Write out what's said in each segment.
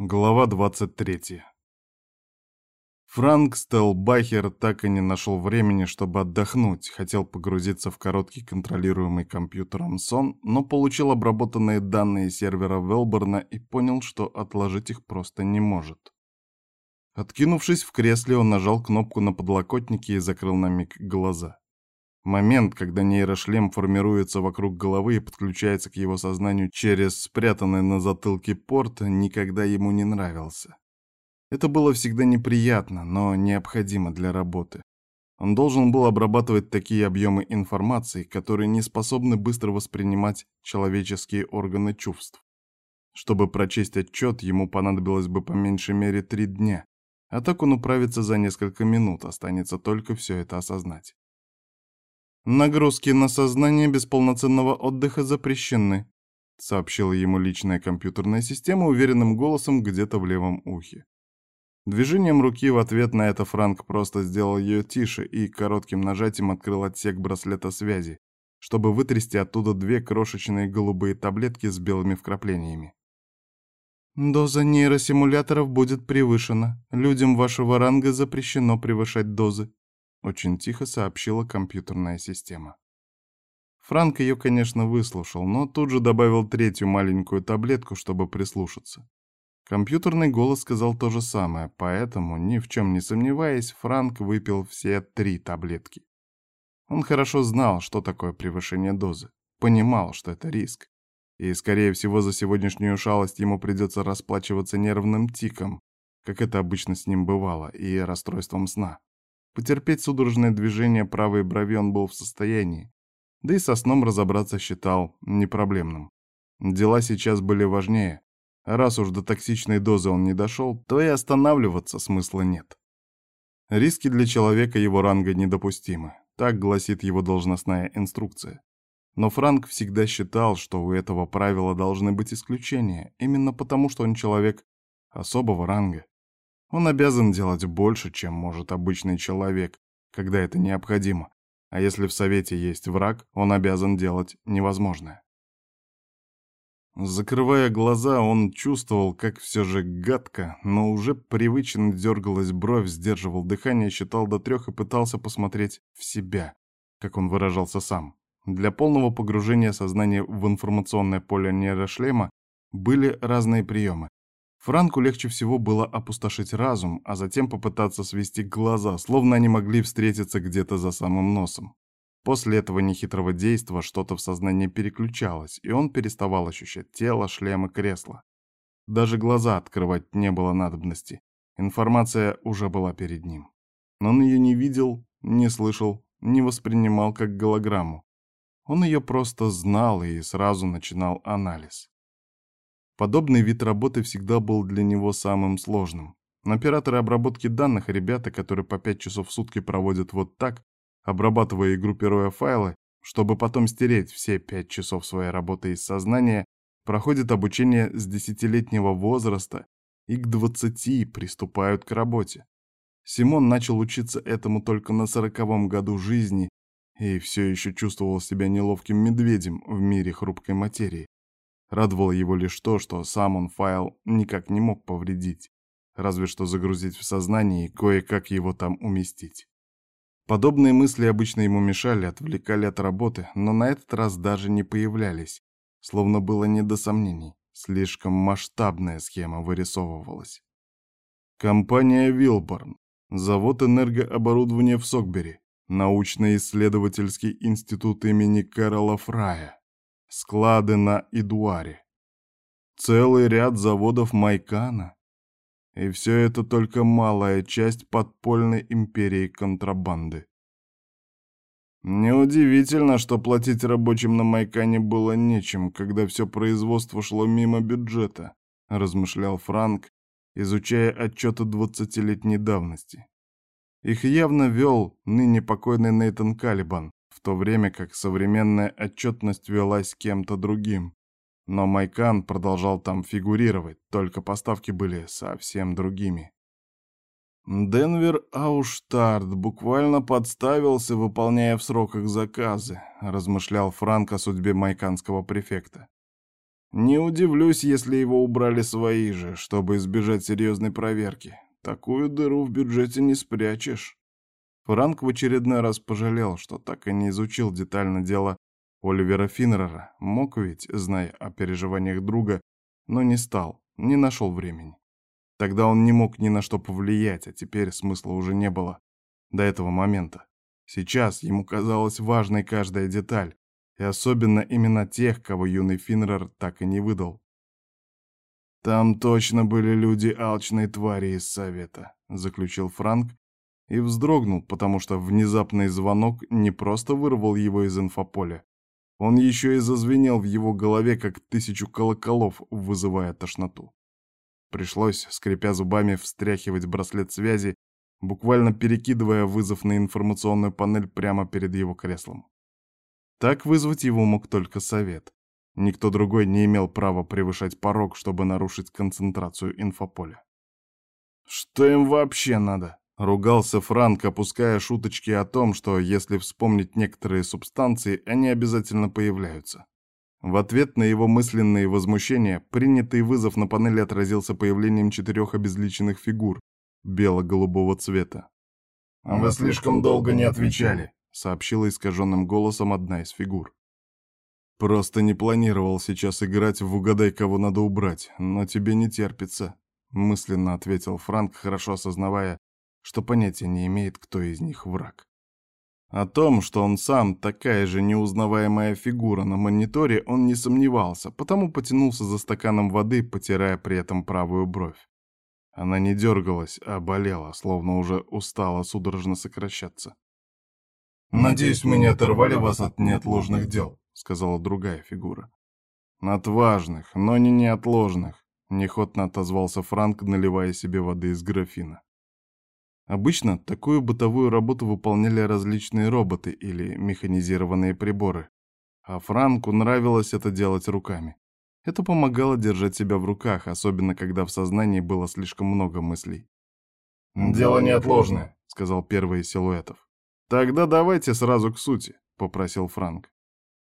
Глава 23. Франк Стелбахер так и не нашел времени, чтобы отдохнуть, хотел погрузиться в короткий контролируемый компьютером сон, но получил обработанные данные сервера Велборна и понял, что отложить их просто не может. Откинувшись в кресле, он нажал кнопку на подлокотнике и закрыл на миг глаза. Момент, когда нейрошлем формируется вокруг головы и подключается к его сознанию через спрятанный на затылке порт, никогда ему не нравился. Это было всегда неприятно, но необходимо для работы. Он должен был обрабатывать такие объемы информации, которые не способны быстро воспринимать человеческие органы чувств. Чтобы прочесть отчет, ему понадобилось бы по меньшей мере три дня, а так он управится за несколько минут, останется только все это осознать. «Нагрузки на сознание без полноценного отдыха запрещены», сообщила ему личная компьютерная система уверенным голосом где-то в левом ухе. Движением руки в ответ на это Франк просто сделал ее тише и коротким нажатием открыл отсек браслета связи, чтобы вытрясти оттуда две крошечные голубые таблетки с белыми вкраплениями. «Доза нейросимуляторов будет превышена. Людям вашего ранга запрещено превышать дозы», очень тихо сообщила компьютерная система. Франк ее, конечно, выслушал, но тут же добавил третью маленькую таблетку, чтобы прислушаться. Компьютерный голос сказал то же самое, поэтому, ни в чем не сомневаясь, Франк выпил все три таблетки. Он хорошо знал, что такое превышение дозы, понимал, что это риск. И, скорее всего, за сегодняшнюю шалость ему придется расплачиваться нервным тиком, как это обычно с ним бывало, и расстройством сна. Потерпеть судорожное движение правой брови он был в состоянии, да и со сном разобраться считал непроблемным. Дела сейчас были важнее. раз уж до токсичной дозы он не дошел, то и останавливаться смысла нет. Риски для человека его ранга недопустимы. Так гласит его должностная инструкция. Но Франк всегда считал, что у этого правила должны быть исключения, именно потому что он человек особого ранга. Он обязан делать больше, чем может обычный человек, когда это необходимо. А если в Совете есть враг, он обязан делать невозможное. Закрывая глаза, он чувствовал, как все же гадко, но уже привычно дергалась бровь, сдерживал дыхание, считал до трех и пытался посмотреть в себя, как он выражался сам. Для полного погружения сознания в информационное поле нейрошлема были разные приемы, Франку легче всего было опустошить разум, а затем попытаться свести глаза, словно они могли встретиться где-то за самым носом. После этого нехитрого действа что-то в сознании переключалось, и он переставал ощущать тело, шлем и кресло. Даже глаза открывать не было надобности. Информация уже была перед ним. Но он ее не видел, не слышал, не воспринимал как голограмму. Он ее просто знал и сразу начинал анализ. Подобный вид работы всегда был для него самым сложным. Операторы обработки данных, ребята, которые по 5 часов в сутки проводят вот так, обрабатывая и группируя файлы, чтобы потом стереть все 5 часов своей работы из сознания, проходят обучение с десятилетнего возраста и к 20 приступают к работе. Симон начал учиться этому только на сороковом году жизни и все еще чувствовал себя неловким медведем в мире хрупкой материи. Радовало его лишь то, что сам он файл никак не мог повредить, разве что загрузить в сознание и кое-как его там уместить. Подобные мысли обычно ему мешали, отвлекали от работы, но на этот раз даже не появлялись, словно было не до сомнений. Слишком масштабная схема вырисовывалась. Компания «Вилборн», завод энергооборудования в Сокбери, научно-исследовательский институт имени Карла Фрая, склады на Идуаре, целый ряд заводов Майкана. И все это только малая часть подпольной империи контрабанды. Неудивительно, что платить рабочим на Майкане было нечем, когда все производство шло мимо бюджета, размышлял Франк, изучая отчеты двадцатилетней давности. Их явно вел ныне покойный Нейтан Калибан, в то время как современная отчетность велась кем-то другим. Но Майкан продолжал там фигурировать, только поставки были совсем другими. Денвер Ауштарт буквально подставился, выполняя в сроках заказы, размышлял Франк о судьбе майканского префекта. Не удивлюсь, если его убрали свои же, чтобы избежать серьезной проверки. Такую дыру в бюджете не спрячешь. Франк в очередной раз пожалел, что так и не изучил детально дело Оливера Финнера. Мог ведь, зная о переживаниях друга, но не стал, не нашел времени. Тогда он не мог ни на что повлиять, а теперь смысла уже не было. До этого момента. Сейчас ему казалась важной каждая деталь, и особенно именно тех, кого юный Финнер так и не выдал. «Там точно были люди алчной твари из Совета», — заключил Франк и вздрогнул, потому что внезапный звонок не просто вырвал его из инфополя, он еще и зазвенел в его голове, как тысячу колоколов, вызывая тошноту. Пришлось, скрипя зубами, встряхивать браслет связи, буквально перекидывая вызов на информационную панель прямо перед его креслом. Так вызвать его мог только совет. Никто другой не имел права превышать порог, чтобы нарушить концентрацию инфополя. «Что им вообще надо?» — ругался Франк, опуская шуточки о том, что если вспомнить некоторые субстанции, они обязательно появляются. В ответ на его мысленные возмущения, принятый вызов на панели отразился появлением четырех обезличенных фигур бело-голубого цвета. «Вы слишком долго не отвечали», — сообщила искаженным голосом одна из фигур. «Просто не планировал сейчас играть в «Угадай, кого надо убрать», но тебе не терпится», — мысленно ответил Франк, хорошо осознавая, что понятия не имеет, кто из них враг. О том, что он сам такая же неузнаваемая фигура на мониторе, он не сомневался, потому потянулся за стаканом воды, потирая при этом правую бровь. Она не дергалась, а болела, словно уже устала судорожно сокращаться. «Надеюсь, мы не оторвали вас от неотложных дел», — сказала другая фигура. «От важных, но не неотложных», — неохотно отозвался Франк, наливая себе воды из графина. Обычно такую бытовую работу выполняли различные роботы или механизированные приборы. А Франку нравилось это делать руками. Это помогало держать себя в руках, особенно когда в сознании было слишком много мыслей. «Дело неотложное», — сказал первый из силуэтов. «Тогда давайте сразу к сути», — попросил Франк.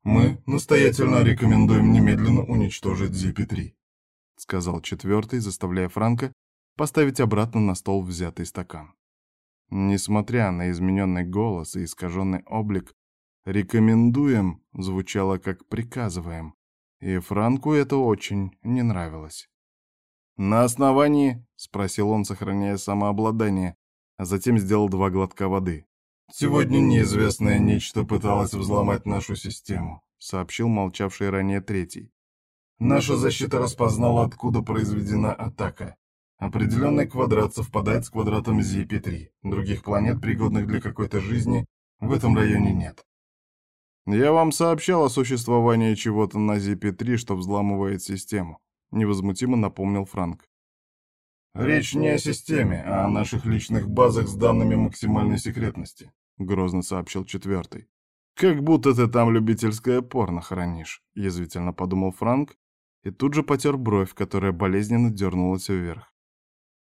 «Мы настоятельно рекомендуем немедленно уничтожить Зипи-3», — сказал четвертый, заставляя Франка поставить обратно на стол взятый стакан. Несмотря на измененный голос и искаженный облик, «рекомендуем» звучало как «приказываем», и Франку это очень не нравилось. «На основании?» — спросил он, сохраняя самообладание, а затем сделал два глотка воды. «Сегодня неизвестное нечто пыталось взломать нашу систему», — сообщил молчавший ранее третий. «Наша защита распознала, откуда произведена атака. Определенный квадрат совпадает с квадратом Зипи-3. Других планет, пригодных для какой-то жизни, в этом районе нет. Я вам сообщал о существовании чего-то на Зипи-3, что взламывает систему. Невозмутимо напомнил Франк. Речь не о системе, а о наших личных базах с данными максимальной секретности, грозно сообщил четвертый. Как будто ты там любительское порно хранишь, язвительно подумал Франк и тут же потер бровь, которая болезненно дернулась вверх.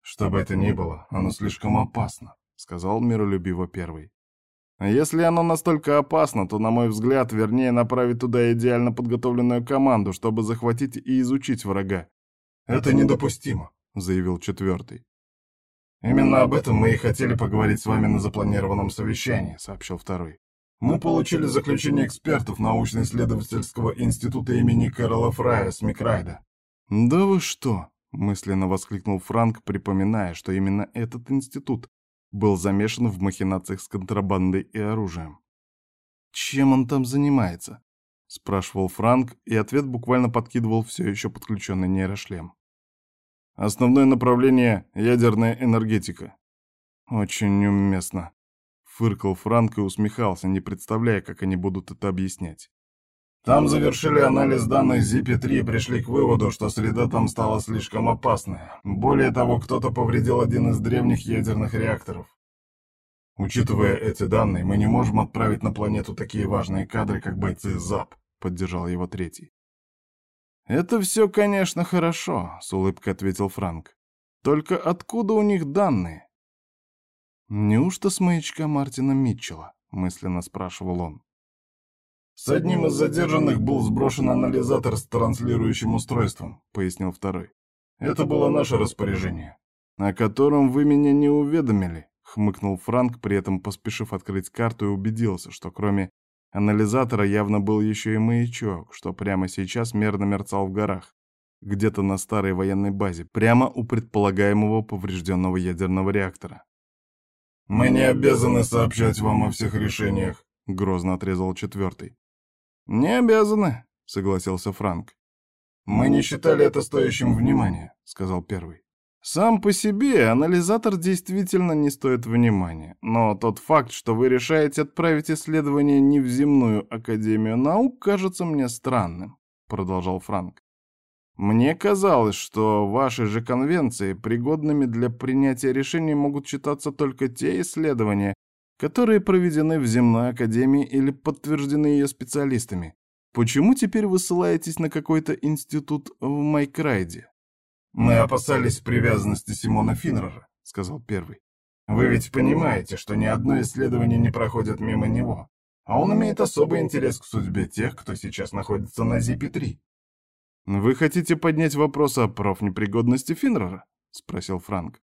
«Что бы это ни было, оно слишком опасно», — сказал миролюбиво первый. «Если оно настолько опасно, то, на мой взгляд, вернее направить туда идеально подготовленную команду, чтобы захватить и изучить врага». «Это недопустимо», — заявил четвертый. «Именно об этом мы и хотели поговорить с вами на запланированном совещании», — сообщил второй. «Мы получили заключение экспертов научно-исследовательского института имени Кэрола Фрая с Микрайда». «Да вы что?» Мысленно воскликнул Франк, припоминая, что именно этот институт был замешан в махинациях с контрабандой и оружием. «Чем он там занимается?» — спрашивал Франк, и ответ буквально подкидывал все еще подключенный нейрошлем. «Основное направление — ядерная энергетика». «Очень уместно», — фыркал Франк и усмехался, не представляя, как они будут это объяснять. Там завершили анализ данных ZIP-3 и пришли к выводу, что среда там стала слишком опасной. Более того, кто-то повредил один из древних ядерных реакторов. Учитывая эти данные, мы не можем отправить на планету такие важные кадры, как бойцы ЗАП, поддержал его третий. «Это все, конечно, хорошо», — с улыбкой ответил Франк. «Только откуда у них данные?» «Неужто с маячка Мартина Митчелла?» — мысленно спрашивал он. С одним из задержанных был сброшен анализатор с транслирующим устройством, пояснил второй. Это было наше распоряжение. О котором вы меня не уведомили, хмыкнул Франк, при этом поспешив открыть карту и убедился, что кроме анализатора явно был еще и маячок, что прямо сейчас мерно мерцал в горах, где-то на старой военной базе, прямо у предполагаемого поврежденного ядерного реактора. «Мы не обязаны сообщать вам о всех решениях», — грозно отрезал четвертый. «Не обязаны», — согласился Франк. «Мы не считали это стоящим внимания», — сказал первый. Сам по себе анализатор действительно не стоит внимания, но тот факт, что вы решаете отправить исследование не в земную академию наук, кажется мне странным, продолжал Франк. Мне казалось, что ваши же конвенции пригодными для принятия решений могут считаться только те исследования, которые проведены в земной академии или подтверждены ее специалистами. Почему теперь вы ссылаетесь на какой-то институт в Майкрайде? «Мы опасались привязанности Симона Финнера», — сказал первый. «Вы ведь понимаете, что ни одно исследование не проходит мимо него, а он имеет особый интерес к судьбе тех, кто сейчас находится на Зипе-3». «Вы хотите поднять вопрос о профнепригодности Финнера?» — спросил Франк.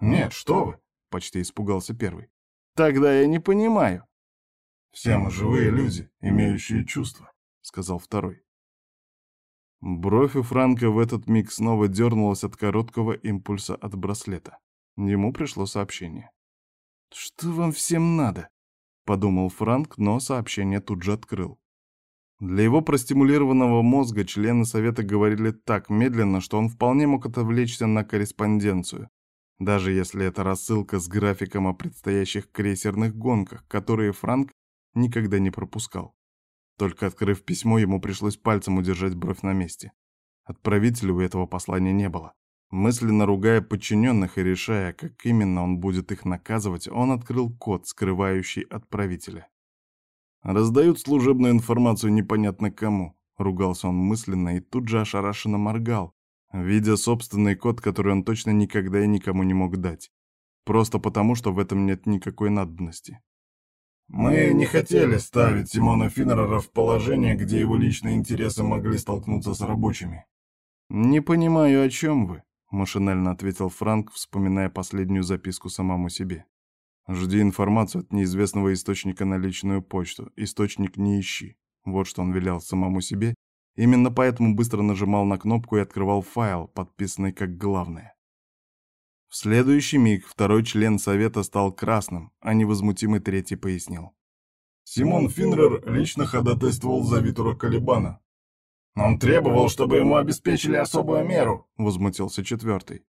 «Нет, что вы!» — почти испугался первый. «Тогда я не понимаю». «Все мы живые люди, имеющие чувства», — сказал второй. Бровь у Франка в этот миг снова дернулась от короткого импульса от браслета. Ему пришло сообщение. «Что вам всем надо?» — подумал Франк, но сообщение тут же открыл. Для его простимулированного мозга члены совета говорили так медленно, что он вполне мог отвлечься на корреспонденцию, даже если это рассылка с графиком о предстоящих крейсерных гонках, которые Франк никогда не пропускал. Только открыв письмо, ему пришлось пальцем удержать бровь на месте. Отправителя у этого послания не было. Мысленно ругая подчиненных и решая, как именно он будет их наказывать, он открыл код, скрывающий отправителя. «Раздают служебную информацию непонятно кому», — ругался он мысленно и тут же ошарашенно моргал, видя собственный код, который он точно никогда и никому не мог дать. Просто потому, что в этом нет никакой надобности. Мы не хотели ставить Симона Финнера в положение, где его личные интересы могли столкнуться с рабочими. «Не понимаю, о чем вы», — машинально ответил Франк, вспоминая последнюю записку самому себе. «Жди информацию от неизвестного источника на личную почту. Источник не ищи». Вот что он велел самому себе. Именно поэтому быстро нажимал на кнопку и открывал файл, подписанный как главное. В следующий миг второй член совета стал красным, а невозмутимый третий пояснил. Симон Финнер лично ходатайствовал за Витура Калибана. «Он требовал, чтобы ему обеспечили особую меру», — возмутился четвертый.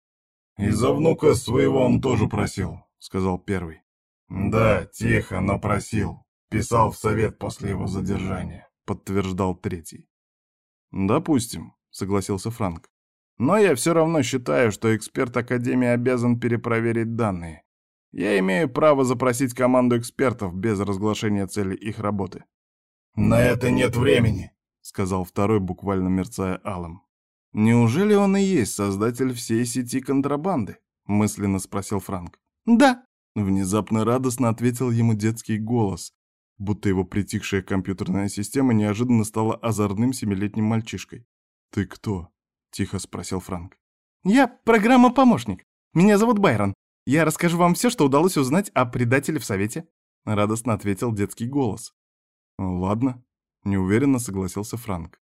«И за внука своего он тоже просил», — сказал первый. «Да, тихо, но просил. Писал в совет после его задержания», — подтверждал третий. «Допустим», — согласился Франк. Но я все равно считаю, что эксперт Академии обязан перепроверить данные. Я имею право запросить команду экспертов без разглашения цели их работы. «На это нет времени», — сказал второй, буквально мерцая алым. «Неужели он и есть создатель всей сети контрабанды?» — мысленно спросил Франк. «Да», — внезапно радостно ответил ему детский голос, будто его притихшая компьютерная система неожиданно стала озорным семилетним мальчишкой. «Ты кто?» Тихо спросил Франк. «Я программа-помощник. Меня зовут Байрон. Я расскажу вам все, что удалось узнать о предателе в Совете», — радостно ответил детский голос. «Ладно», — неуверенно согласился Франк.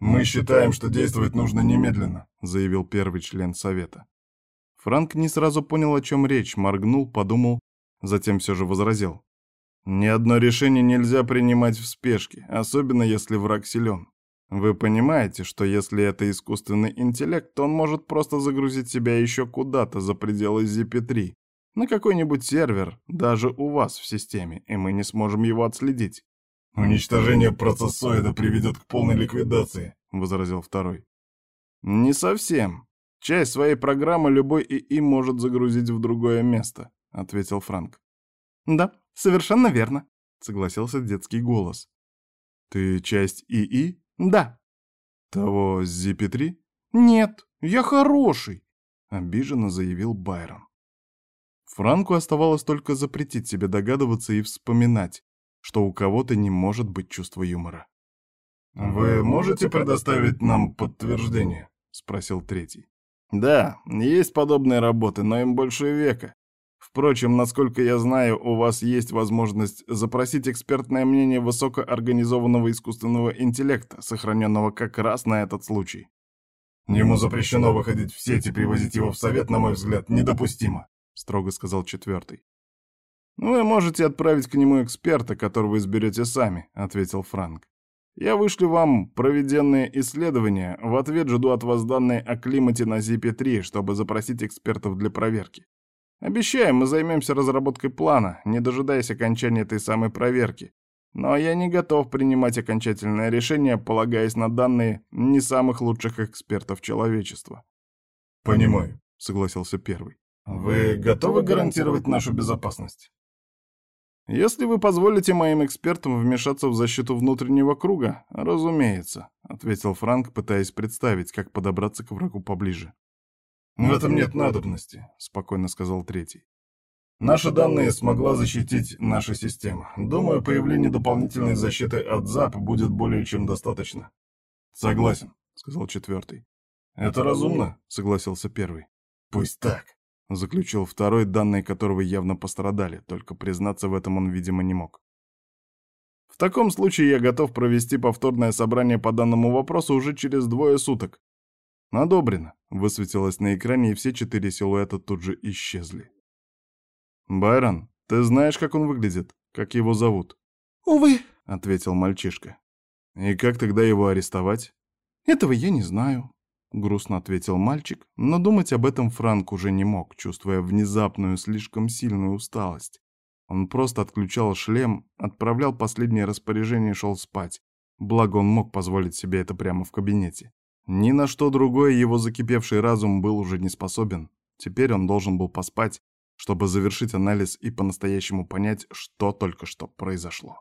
«Мы считаем, что действовать нужно немедленно», — заявил первый член Совета. Франк не сразу понял, о чем речь, моргнул, подумал, затем все же возразил. «Ни одно решение нельзя принимать в спешке, особенно если враг силен. Вы понимаете, что если это искусственный интеллект, то он может просто загрузить себя еще куда-то за пределы ZP3, на какой-нибудь сервер, даже у вас в системе, и мы не сможем его отследить. «Уничтожение процессоида приведет к полной ликвидации», — возразил второй. «Не совсем. Часть своей программы любой ИИ может загрузить в другое место», — ответил Франк. «Да, совершенно верно», — согласился детский голос. «Ты часть ИИ?» «Да». «Того ZP3?» «Нет, я хороший», — обиженно заявил Байрон. Франку оставалось только запретить себе догадываться и вспоминать, что у кого-то не может быть чувства юмора. «Вы можете предоставить нам подтверждение?» — спросил третий. «Да, есть подобные работы, но им больше века. Впрочем, насколько я знаю, у вас есть возможность запросить экспертное мнение высокоорганизованного искусственного интеллекта, сохраненного как раз на этот случай. Ему запрещено выходить в сеть и привозить его в совет, на мой взгляд, недопустимо, строго сказал четвертый. «Вы можете отправить к нему эксперта, которого изберете сами», — ответил Франк. «Я вышлю вам проведенные исследования, в ответ жду от вас данные о климате на Зипе-3, чтобы запросить экспертов для проверки. Обещаем, мы займемся разработкой плана, не дожидаясь окончания этой самой проверки. Но я не готов принимать окончательное решение, полагаясь на данные не самых лучших экспертов человечества. «Понимаю», — согласился первый. «Вы готовы гарантировать нашу безопасность?» «Если вы позволите моим экспертам вмешаться в защиту внутреннего круга, разумеется», — ответил Франк, пытаясь представить, как подобраться к врагу поближе. «В этом нет надобности», — спокойно сказал третий. «Наши данные смогла защитить наша система. Думаю, появление дополнительной защиты от ЗАП будет более чем достаточно». «Согласен», — сказал четвертый. «Это разумно», — согласился первый. «Пусть так», — заключил второй, данные которого явно пострадали, только признаться в этом он, видимо, не мог. «В таком случае я готов провести повторное собрание по данному вопросу уже через двое суток», «Одобрено», — высветилось на экране, и все четыре силуэта тут же исчезли. «Байрон, ты знаешь, как он выглядит? Как его зовут?» «Увы», — ответил мальчишка. «И как тогда его арестовать?» «Этого я не знаю», — грустно ответил мальчик, но думать об этом Франк уже не мог, чувствуя внезапную, слишком сильную усталость. Он просто отключал шлем, отправлял последнее распоряжение и шел спать. Благо он мог позволить себе это прямо в кабинете. Ни на что другое его закипевший разум был уже не способен. Теперь он должен был поспать, чтобы завершить анализ и по-настоящему понять, что только что произошло.